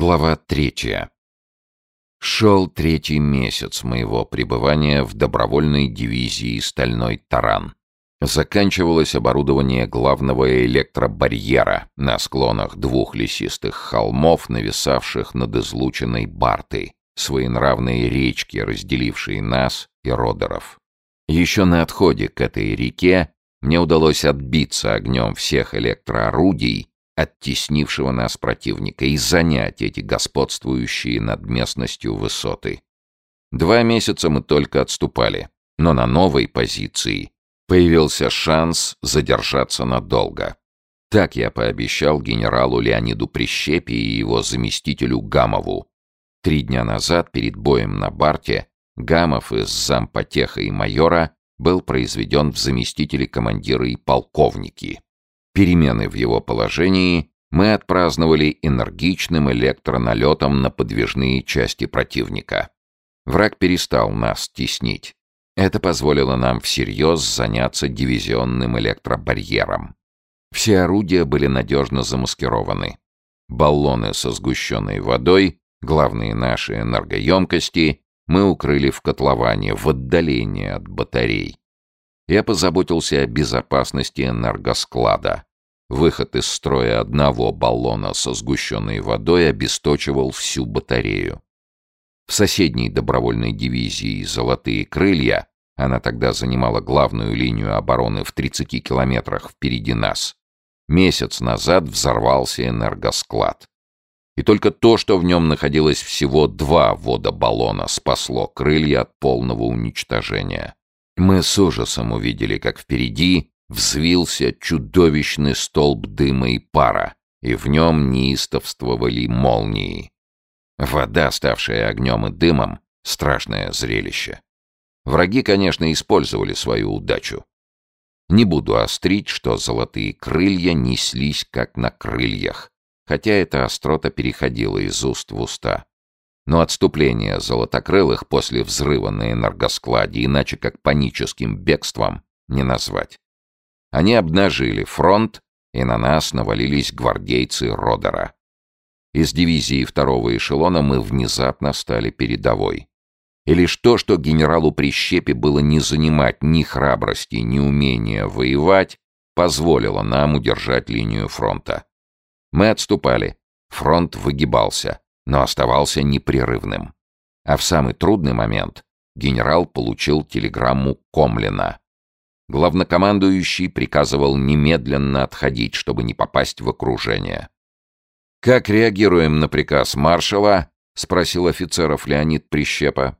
Глава третья. Шел третий месяц моего пребывания в добровольной дивизии «Стальной таран». Заканчивалось оборудование главного электробарьера на склонах двух лесистых холмов, нависавших над излученной Бартой, своенравной речки, разделившей нас и Родеров. Еще на отходе к этой реке мне удалось отбиться огнем всех электроорудий оттеснившего нас противника, и занять эти господствующие над местностью высоты. Два месяца мы только отступали, но на новой позиции появился шанс задержаться надолго. Так я пообещал генералу Леониду Прищепе и его заместителю Гамову. Три дня назад, перед боем на Барте, Гамов из зампотеха и майора был произведен в заместители командира и полковники. Перемены в его положении мы отпраздновали энергичным электроналетом на подвижные части противника. Враг перестал нас теснить. Это позволило нам всерьез заняться дивизионным электробарьером. Все орудия были надежно замаскированы. Баллоны со сгущенной водой, главные наши энергоемкости, мы укрыли в котловане, в отдалении от батарей. Я позаботился о безопасности энергосклада. Выход из строя одного баллона со сгущенной водой обесточивал всю батарею. В соседней добровольной дивизии «Золотые крылья» она тогда занимала главную линию обороны в 30 километрах впереди нас. Месяц назад взорвался энергосклад. И только то, что в нем находилось всего два водобаллона, спасло крылья от полного уничтожения. Мы с ужасом увидели, как впереди взвился чудовищный столб дыма и пара, и в нем неистовствовали молнии. Вода, ставшая огнем и дымом, страшное зрелище. Враги, конечно, использовали свою удачу. Не буду острить, что золотые крылья неслись как на крыльях, хотя эта острота переходила из уст в уста. Но отступление золотокрылых после взрыва на энергоскладе иначе как паническим бегством не назвать. Они обнажили фронт, и на нас навалились гвардейцы Родера. Из дивизии второго эшелона мы внезапно стали передовой. И лишь то, что генералу Прищепе было не занимать ни храбрости, ни умения воевать, позволило нам удержать линию фронта. Мы отступали, фронт выгибался но оставался непрерывным. А в самый трудный момент генерал получил телеграмму Комлина. Главнокомандующий приказывал немедленно отходить, чтобы не попасть в окружение. «Как реагируем на приказ маршала?» — спросил офицеров Леонид Прищепа.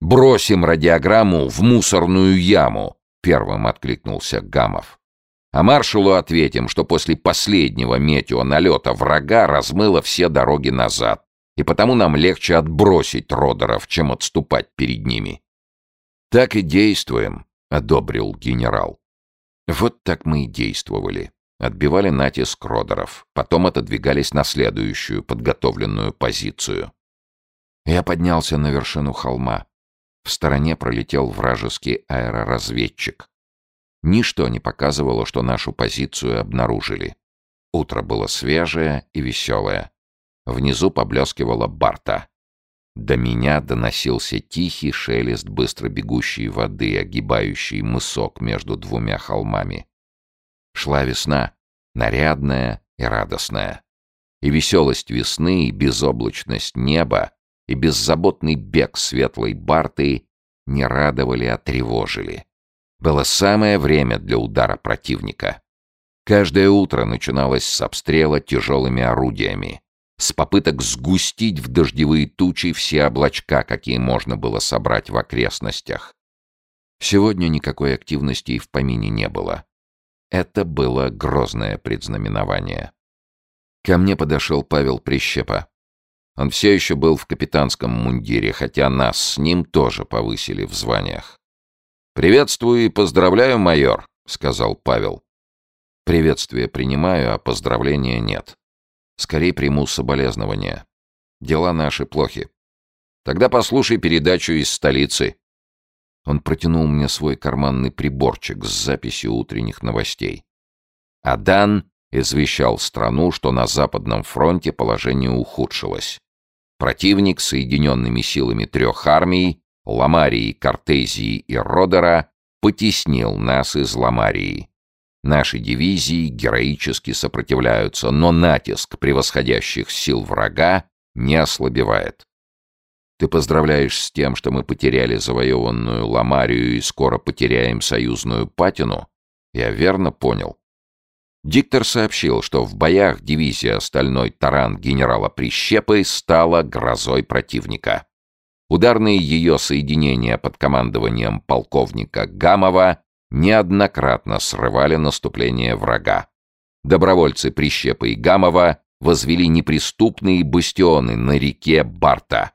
«Бросим радиограмму в мусорную яму!» — первым откликнулся Гамов. А маршалу ответим, что после последнего метеоналета врага размыло все дороги назад, и потому нам легче отбросить родеров, чем отступать перед ними. «Так и действуем», — одобрил генерал. Вот так мы и действовали. Отбивали натиск родеров, потом отодвигались на следующую подготовленную позицию. Я поднялся на вершину холма. В стороне пролетел вражеский аэроразведчик. Ничто не показывало, что нашу позицию обнаружили. Утро было свежее и веселое. Внизу поблескивала барта. До меня доносился тихий шелест быстро бегущей воды, огибающей мысок между двумя холмами. Шла весна, нарядная и радостная. И веселость весны, и безоблачность неба, и беззаботный бег светлой барты не радовали, а тревожили. Было самое время для удара противника. Каждое утро начиналось с обстрела тяжелыми орудиями, с попыток сгустить в дождевые тучи все облачка, какие можно было собрать в окрестностях. Сегодня никакой активности и в помине не было. Это было грозное предзнаменование. Ко мне подошел Павел Прищепа. Он все еще был в капитанском мундире, хотя нас с ним тоже повысили в званиях. «Приветствую и поздравляю, майор», — сказал Павел. «Приветствие принимаю, а поздравления нет. Скорее приму соболезнования. Дела наши плохи. Тогда послушай передачу из столицы». Он протянул мне свой карманный приборчик с записью утренних новостей. Адан извещал страну, что на Западном фронте положение ухудшилось. Противник соединенными силами трех армий — Ламарии, Кортезии и Родера — потеснил нас из Ламарии. Наши дивизии героически сопротивляются, но натиск превосходящих сил врага не ослабевает. Ты поздравляешь с тем, что мы потеряли завоеванную Ламарию и скоро потеряем союзную Патину? Я верно понял. Диктор сообщил, что в боях дивизия «Стальной таран» генерала Прищепы стала грозой противника. Ударные ее соединения под командованием полковника Гамова неоднократно срывали наступление врага. Добровольцы Прищепы и Гамова возвели неприступные бастионы на реке Барта.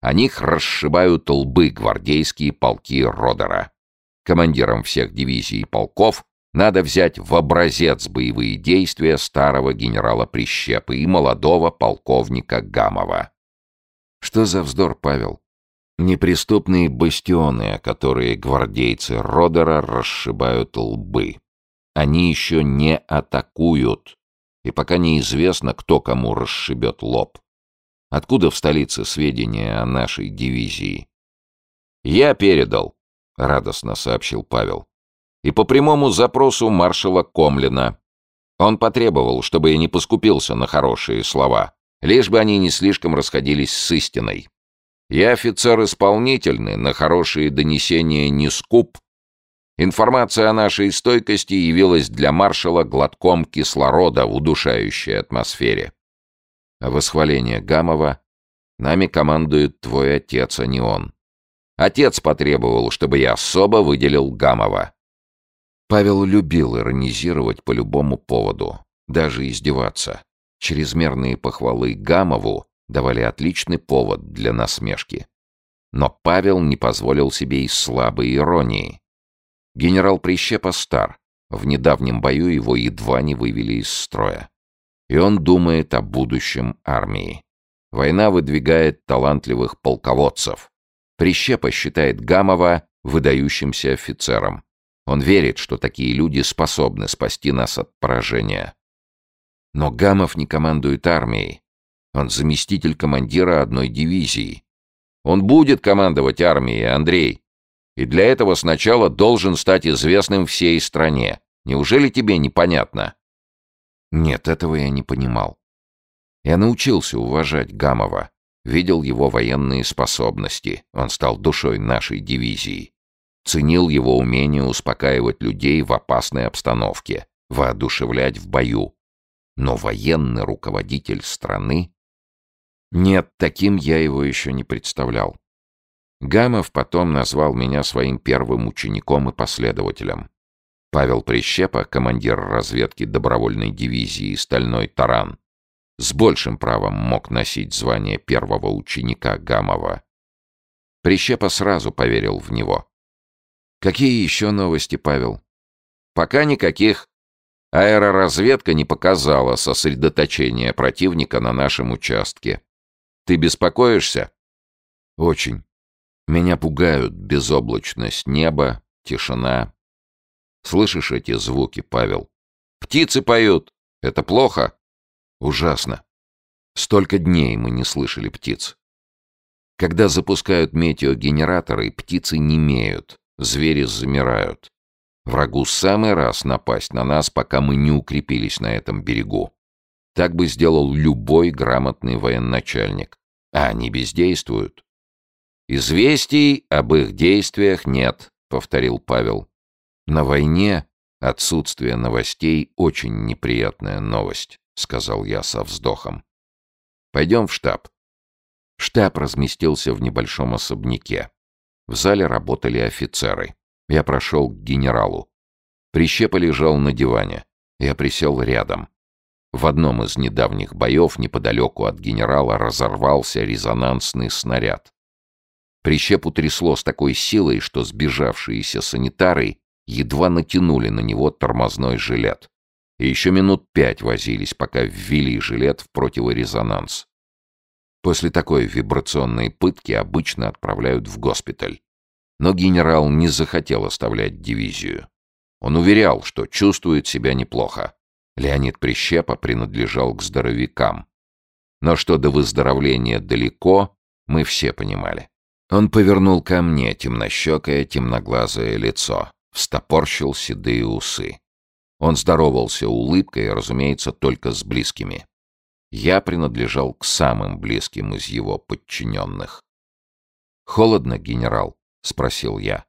О них расшибают лбы гвардейские полки Родера. Командирам всех дивизий и полков надо взять в образец боевые действия старого генерала Прищепы и молодого полковника Гамова. Что за вздор, Павел? Неприступные бастионы, о которые гвардейцы Родера расшибают лбы. Они еще не атакуют, и пока неизвестно, кто кому расшибет лоб. Откуда в столице сведения о нашей дивизии? «Я передал», — радостно сообщил Павел. «И по прямому запросу маршала Комлина. Он потребовал, чтобы я не поскупился на хорошие слова, лишь бы они не слишком расходились с истиной. Я офицер исполнительный, на хорошие донесения не скуп. Информация о нашей стойкости явилась для маршала глотком кислорода в удушающей атмосфере. А восхваление Гамова «Нами командует твой отец, а не он». Отец потребовал, чтобы я особо выделил Гамова. Павел любил иронизировать по любому поводу, даже издеваться. Чрезмерные похвалы Гамову давали отличный повод для насмешки. Но Павел не позволил себе и слабой иронии. Генерал Прищепа стар. В недавнем бою его едва не вывели из строя и он думает о будущем армии. Война выдвигает талантливых полководцев. Прищепа считает Гамова выдающимся офицером. Он верит, что такие люди способны спасти нас от поражения. Но Гамов не командует армией. Он заместитель командира одной дивизии. Он будет командовать армией, Андрей. И для этого сначала должен стать известным всей стране. Неужели тебе непонятно? Нет, этого я не понимал. Я научился уважать Гамова, видел его военные способности, он стал душой нашей дивизии. Ценил его умение успокаивать людей в опасной обстановке, воодушевлять в бою. Но военный руководитель страны? Нет, таким я его еще не представлял. Гамов потом назвал меня своим первым учеником и последователем. Павел Прищепа, командир разведки добровольной дивизии «Стальной таран», с большим правом мог носить звание первого ученика Гамова. Прищепа сразу поверил в него. «Какие еще новости, Павел?» «Пока никаких. Аэроразведка не показала сосредоточение противника на нашем участке. Ты беспокоишься?» «Очень. Меня пугают безоблачность неба, тишина, Слышишь эти звуки, Павел? Птицы поют. Это плохо? Ужасно. Столько дней мы не слышали птиц. Когда запускают метеогенераторы, птицы немеют, звери замирают. Врагу самый раз напасть на нас, пока мы не укрепились на этом берегу. Так бы сделал любой грамотный военачальник. А они бездействуют. «Известий об их действиях нет», — повторил Павел. На войне отсутствие новостей — очень неприятная новость, сказал я со вздохом. Пойдем в штаб. Штаб разместился в небольшом особняке. В зале работали офицеры. Я прошел к генералу. Прищепа лежал на диване. Я присел рядом. В одном из недавних боев неподалеку от генерала разорвался резонансный снаряд. Прищепу трясло с такой силой, что сбежавшиеся санитары едва натянули на него тормозной жилет. И еще минут пять возились, пока ввели жилет в противорезонанс. После такой вибрационной пытки обычно отправляют в госпиталь. Но генерал не захотел оставлять дивизию. Он уверял, что чувствует себя неплохо. Леонид Прищепа принадлежал к здоровякам. Но что до выздоровления далеко, мы все понимали. Он повернул ко мне темнощекое, темноглазое лицо, встопорщил седые усы. Он здоровался улыбкой, разумеется, только с близкими. Я принадлежал к самым близким из его подчиненных. «Холодно, генерал?» — спросил я.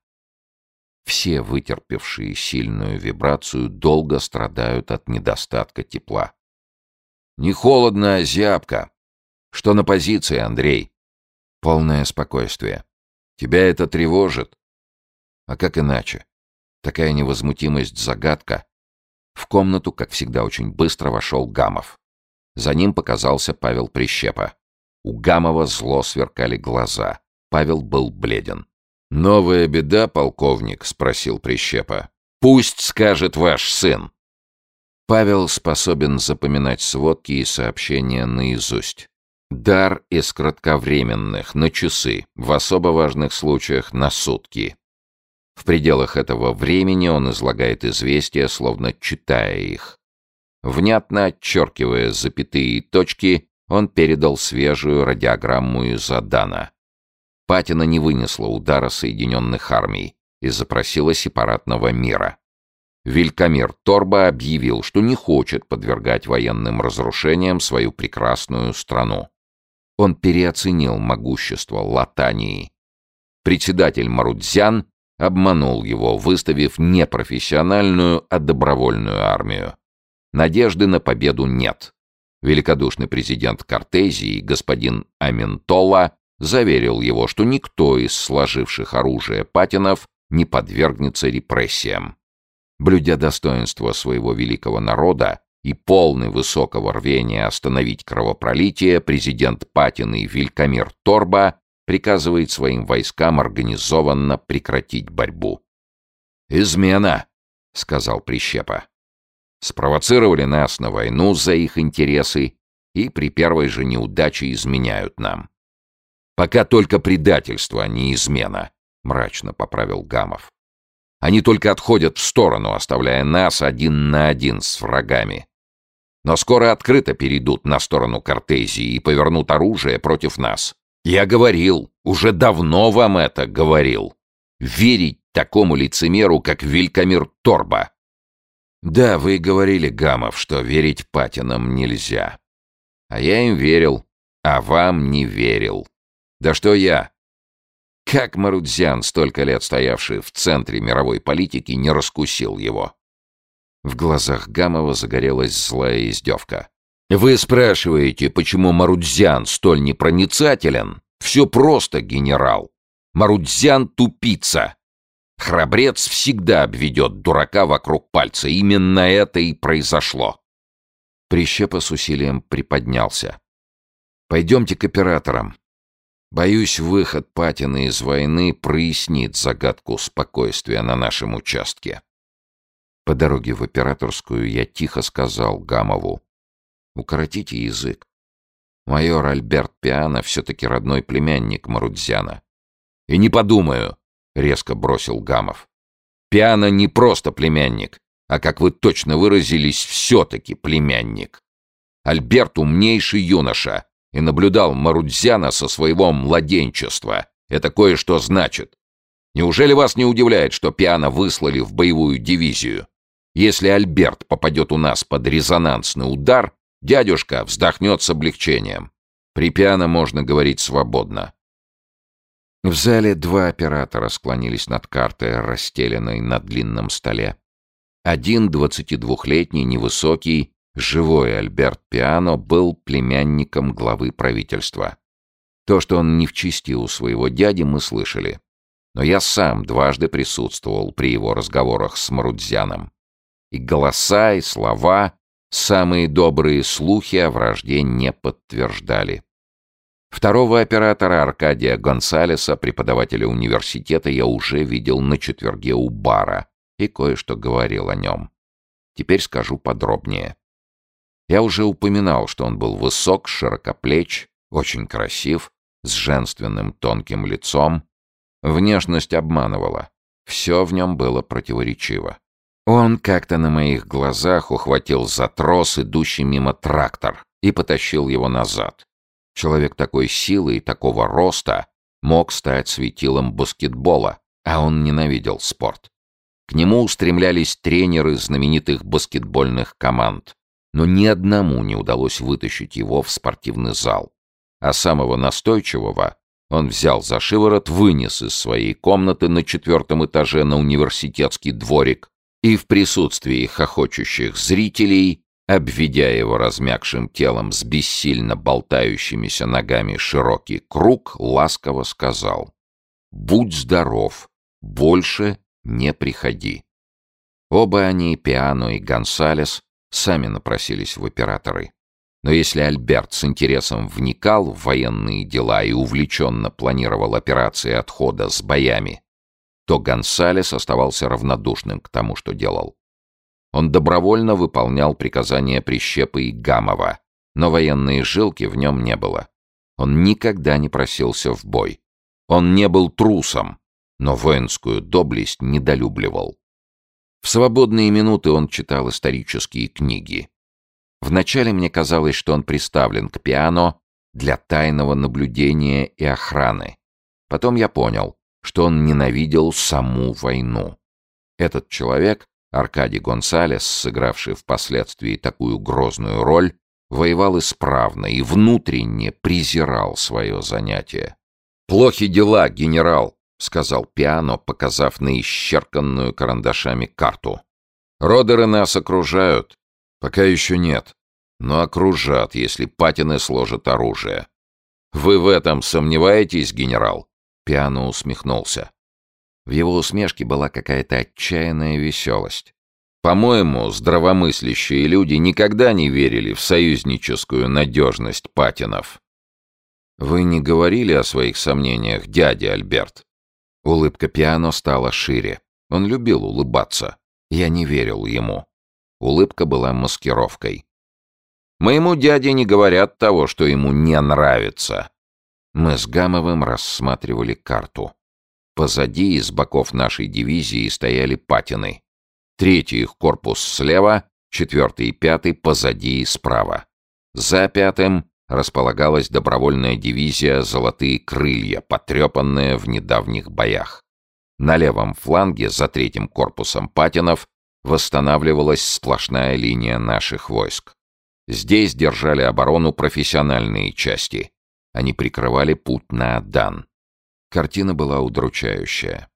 Все вытерпевшие сильную вибрацию долго страдают от недостатка тепла. «Не холодно, а зябко. Что на позиции, Андрей?» «Полное спокойствие. Тебя это тревожит?» «А как иначе? Такая невозмутимость — загадка». В комнату, как всегда, очень быстро вошел Гамов. За ним показался Павел Прищепа. У Гамова зло сверкали глаза. Павел был бледен. «Новая беда, полковник?» — спросил Прищепа. «Пусть скажет ваш сын». Павел способен запоминать сводки и сообщения наизусть. Дар из кратковременных на часы, в особо важных случаях на сутки. В пределах этого времени он излагает известия, словно читая их. Внятно отчеркивая запятые и точки, он передал свежую радиограмму из Адана. Патина не вынесла удара Соединенных Армий и запросила сепаратного мира. Вилькамир Торба объявил, что не хочет подвергать военным разрушениям свою прекрасную страну. Он переоценил могущество Латании. Председатель Марудзян обманул его, выставив не профессиональную, а добровольную армию. Надежды на победу нет. Великодушный президент Кортезии, господин Аментола, заверил его, что никто из сложивших оружие патинов не подвергнется репрессиям. Блюдя достоинство своего великого народа и полный высокого рвения остановить кровопролитие, президент Патин и Вилькамир Торба приказывает своим войскам организованно прекратить борьбу. «Измена», — сказал Прищепа. «Спровоцировали нас на войну за их интересы и при первой же неудаче изменяют нам. Пока только предательство, а не измена, мрачно поправил Гамов. Они только отходят в сторону, оставляя нас один на один с врагами. Но скоро открыто перейдут на сторону Кортезии и повернут оружие против нас. Я говорил, уже давно вам это говорил. Верить такому лицемеру, как Вилькамир Торба. Да, вы говорили, Гамов, что верить Патинам нельзя. А я им верил, а вам не верил. Да что я? Как Марудзян, столько лет стоявший в центре мировой политики, не раскусил его? В глазах Гамова загорелась злая издевка. «Вы спрашиваете, почему Марудзян столь непроницателен? Все просто, генерал. Марудзян — тупица. Храбрец всегда обведет дурака вокруг пальца. Именно это и произошло». Прищепа с усилием приподнялся. «Пойдемте к операторам. Боюсь, выход Патина из войны прояснит загадку спокойствия на нашем участке. По дороге в операторскую я тихо сказал Гамову. «Укоротите язык. Майор Альберт Пиано все-таки родной племянник Марудзяна». «И не подумаю», — резко бросил Гамов. «Пиано не просто племянник, а, как вы точно выразились, все-таки племянник. Альберт умнейший юноша, и наблюдал Марудзяна со своего младенчества. Это кое-что значит. Неужели вас не удивляет, что Пиано выслали в боевую дивизию? Если Альберт попадет у нас под резонансный удар, дядюшка вздохнет с облегчением. При Пиано можно говорить свободно. В зале два оператора склонились над картой, расстеленной на длинном столе. Один, двадцатидвухлетний, невысокий, Живой Альберт Пиано был племянником главы правительства. То, что он не в чести у своего дяди, мы слышали. Но я сам дважды присутствовал при его разговорах с Марудзяном. И голоса, и слова, самые добрые слухи о вражде не подтверждали. Второго оператора Аркадия Гонсалеса, преподавателя университета, я уже видел на четверге у бара и кое-что говорил о нем. Теперь скажу подробнее. Я уже упоминал, что он был высок, широкоплеч, очень красив, с женственным тонким лицом. Внешность обманывала. Все в нем было противоречиво. Он как-то на моих глазах ухватил за трос, идущий мимо трактор, и потащил его назад. Человек такой силы и такого роста мог стать светилом баскетбола, а он ненавидел спорт. К нему устремлялись тренеры знаменитых баскетбольных команд, но ни одному не удалось вытащить его в спортивный зал. А самого настойчивого он взял за шиворот, вынес из своей комнаты на четвертом этаже на университетский дворик и в присутствии хохочущих зрителей, обведя его размягшим телом с бессильно болтающимися ногами широкий круг, ласково сказал «Будь здоров, больше не приходи». Оба они, Пиано и Гонсалес, сами напросились в операторы. Но если Альберт с интересом вникал в военные дела и увлеченно планировал операции отхода с боями, то Гонсалес оставался равнодушным к тому, что делал. Он добровольно выполнял приказания Прищепы и Гамова, но военные жилки в нем не было. Он никогда не просился в бой. Он не был трусом, но воинскую доблесть недолюбливал. В свободные минуты он читал исторические книги. Вначале мне казалось, что он приставлен к пиано для тайного наблюдения и охраны. Потом я понял, что он ненавидел саму войну. Этот человек, Аркадий Гонсалес, сыгравший впоследствии такую грозную роль, воевал исправно и внутренне презирал свое занятие. «Плохи дела, генерал», — сказал Пиано, показав на исчерканную карандашами карту. «Родеры нас окружают. Пока еще нет. Но окружат, если патины сложат оружие. Вы в этом сомневаетесь, генерал?» Пиано усмехнулся. В его усмешке была какая-то отчаянная веселость. По-моему, здравомыслящие люди никогда не верили в союзническую надежность патинов. Вы не говорили о своих сомнениях, дядя Альберт? Улыбка Пиано стала шире. Он любил улыбаться. Я не верил ему. Улыбка была маскировкой. Моему дяде не говорят того, что ему не нравится. Мы с Гамовым рассматривали карту. Позади и с боков нашей дивизии стояли патины. Третий их корпус слева, четвертый и пятый позади и справа. За пятым располагалась добровольная дивизия «Золотые крылья», потрепанная в недавних боях. На левом фланге, за третьим корпусом патинов, восстанавливалась сплошная линия наших войск. Здесь держали оборону профессиональные части. Они прикрывали путь на Дан. Картина была удручающая.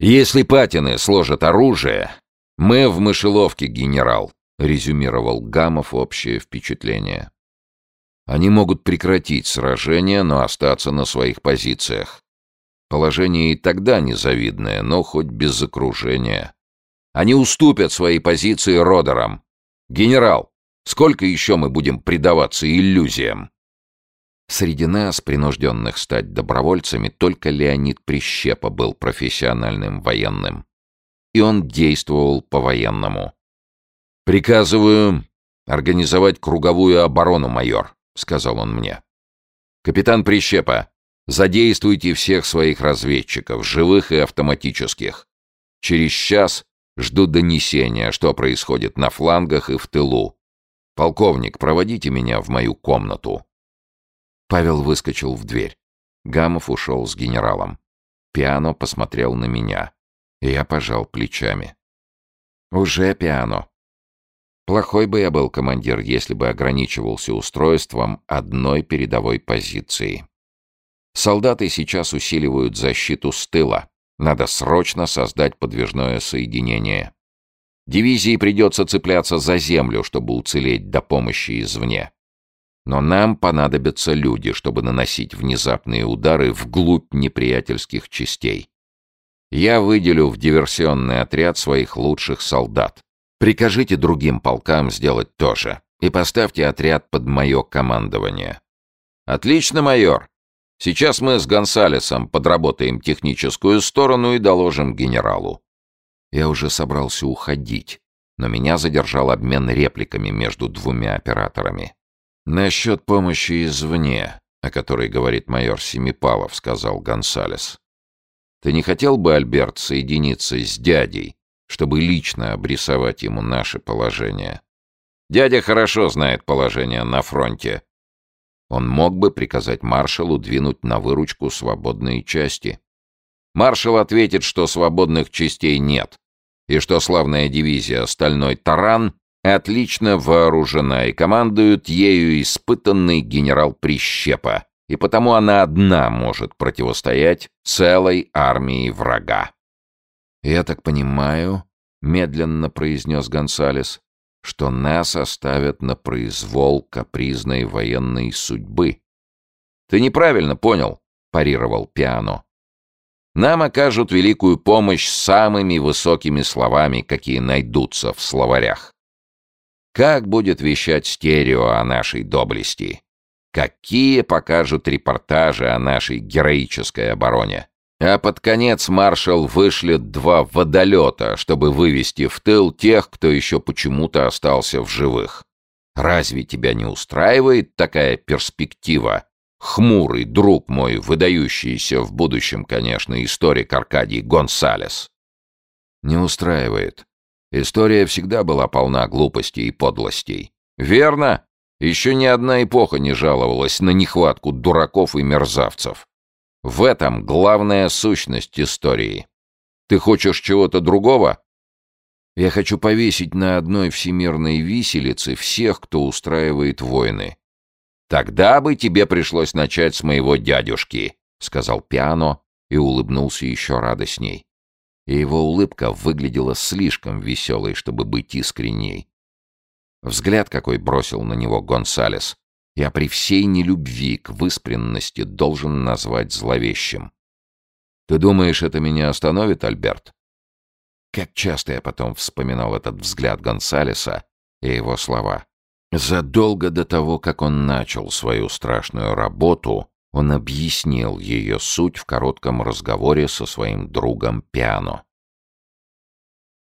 «Если патины сложат оружие, мы в мышеловке, генерал», — резюмировал Гамов общее впечатление. «Они могут прекратить сражение, но остаться на своих позициях. Положение и тогда незавидное, но хоть без окружения. Они уступят свои позиции Родерам. Генерал, сколько еще мы будем предаваться иллюзиям?» Среди нас, принужденных стать добровольцами, только Леонид Прищепа был профессиональным военным. И он действовал по-военному. «Приказываю организовать круговую оборону, майор», — сказал он мне. «Капитан Прищепа, задействуйте всех своих разведчиков, живых и автоматических. Через час жду донесения, что происходит на флангах и в тылу. Полковник, проводите меня в мою комнату». Павел выскочил в дверь. Гамов ушел с генералом. Пиано посмотрел на меня. Я пожал плечами. «Уже пиано. Плохой бы я был командир, если бы ограничивался устройством одной передовой позиции. Солдаты сейчас усиливают защиту с тыла. Надо срочно создать подвижное соединение. Дивизии придется цепляться за землю, чтобы уцелеть до помощи извне. Но нам понадобятся люди, чтобы наносить внезапные удары вглубь неприятельских частей. Я выделю в диверсионный отряд своих лучших солдат. Прикажите другим полкам сделать то же. И поставьте отряд под мое командование. Отлично, майор. Сейчас мы с Гонсалесом подработаем техническую сторону и доложим генералу. Я уже собрался уходить, но меня задержал обмен репликами между двумя операторами. «Насчет помощи извне, о которой говорит майор Семипалов», — сказал Гонсалес. «Ты не хотел бы, Альберт, соединиться с дядей, чтобы лично обрисовать ему наше положение. Дядя хорошо знает положение на фронте. Он мог бы приказать маршалу двинуть на выручку свободные части. Маршал ответит, что свободных частей нет, и что славная дивизия «Стальной таран» отлично вооружена и командует ею испытанный генерал Прищепа, и потому она одна может противостоять целой армии врага. «Я так понимаю», — медленно произнес Гонсалес, «что нас оставят на произвол капризной военной судьбы». «Ты неправильно понял», — парировал Пиано. «Нам окажут великую помощь самыми высокими словами, какие найдутся в словарях. Как будет вещать стерео о нашей доблести? Какие покажут репортажи о нашей героической обороне? А под конец маршал вышлет два водолета, чтобы вывести в тыл тех, кто еще почему-то остался в живых. Разве тебя не устраивает такая перспектива? Хмурый друг мой, выдающийся в будущем, конечно, историк Аркадий Гонсалес. Не устраивает. История всегда была полна глупостей и подлостей. Верно? Еще ни одна эпоха не жаловалась на нехватку дураков и мерзавцев. В этом главная сущность истории. Ты хочешь чего-то другого? Я хочу повесить на одной всемирной виселице всех, кто устраивает войны. Тогда бы тебе пришлось начать с моего дядюшки, сказал Пиано и улыбнулся еще радостней. И его улыбка выглядела слишком веселой, чтобы быть искренней. Взгляд какой бросил на него Гонсалес я при всей нелюбви к выспренности должен назвать зловещим. Ты думаешь, это меня остановит, Альберт? Как часто я потом вспоминал этот взгляд Гонсалеса и его слова. Задолго до того, как он начал свою страшную работу, он объяснил ее суть в коротком разговоре со своим другом Пиано.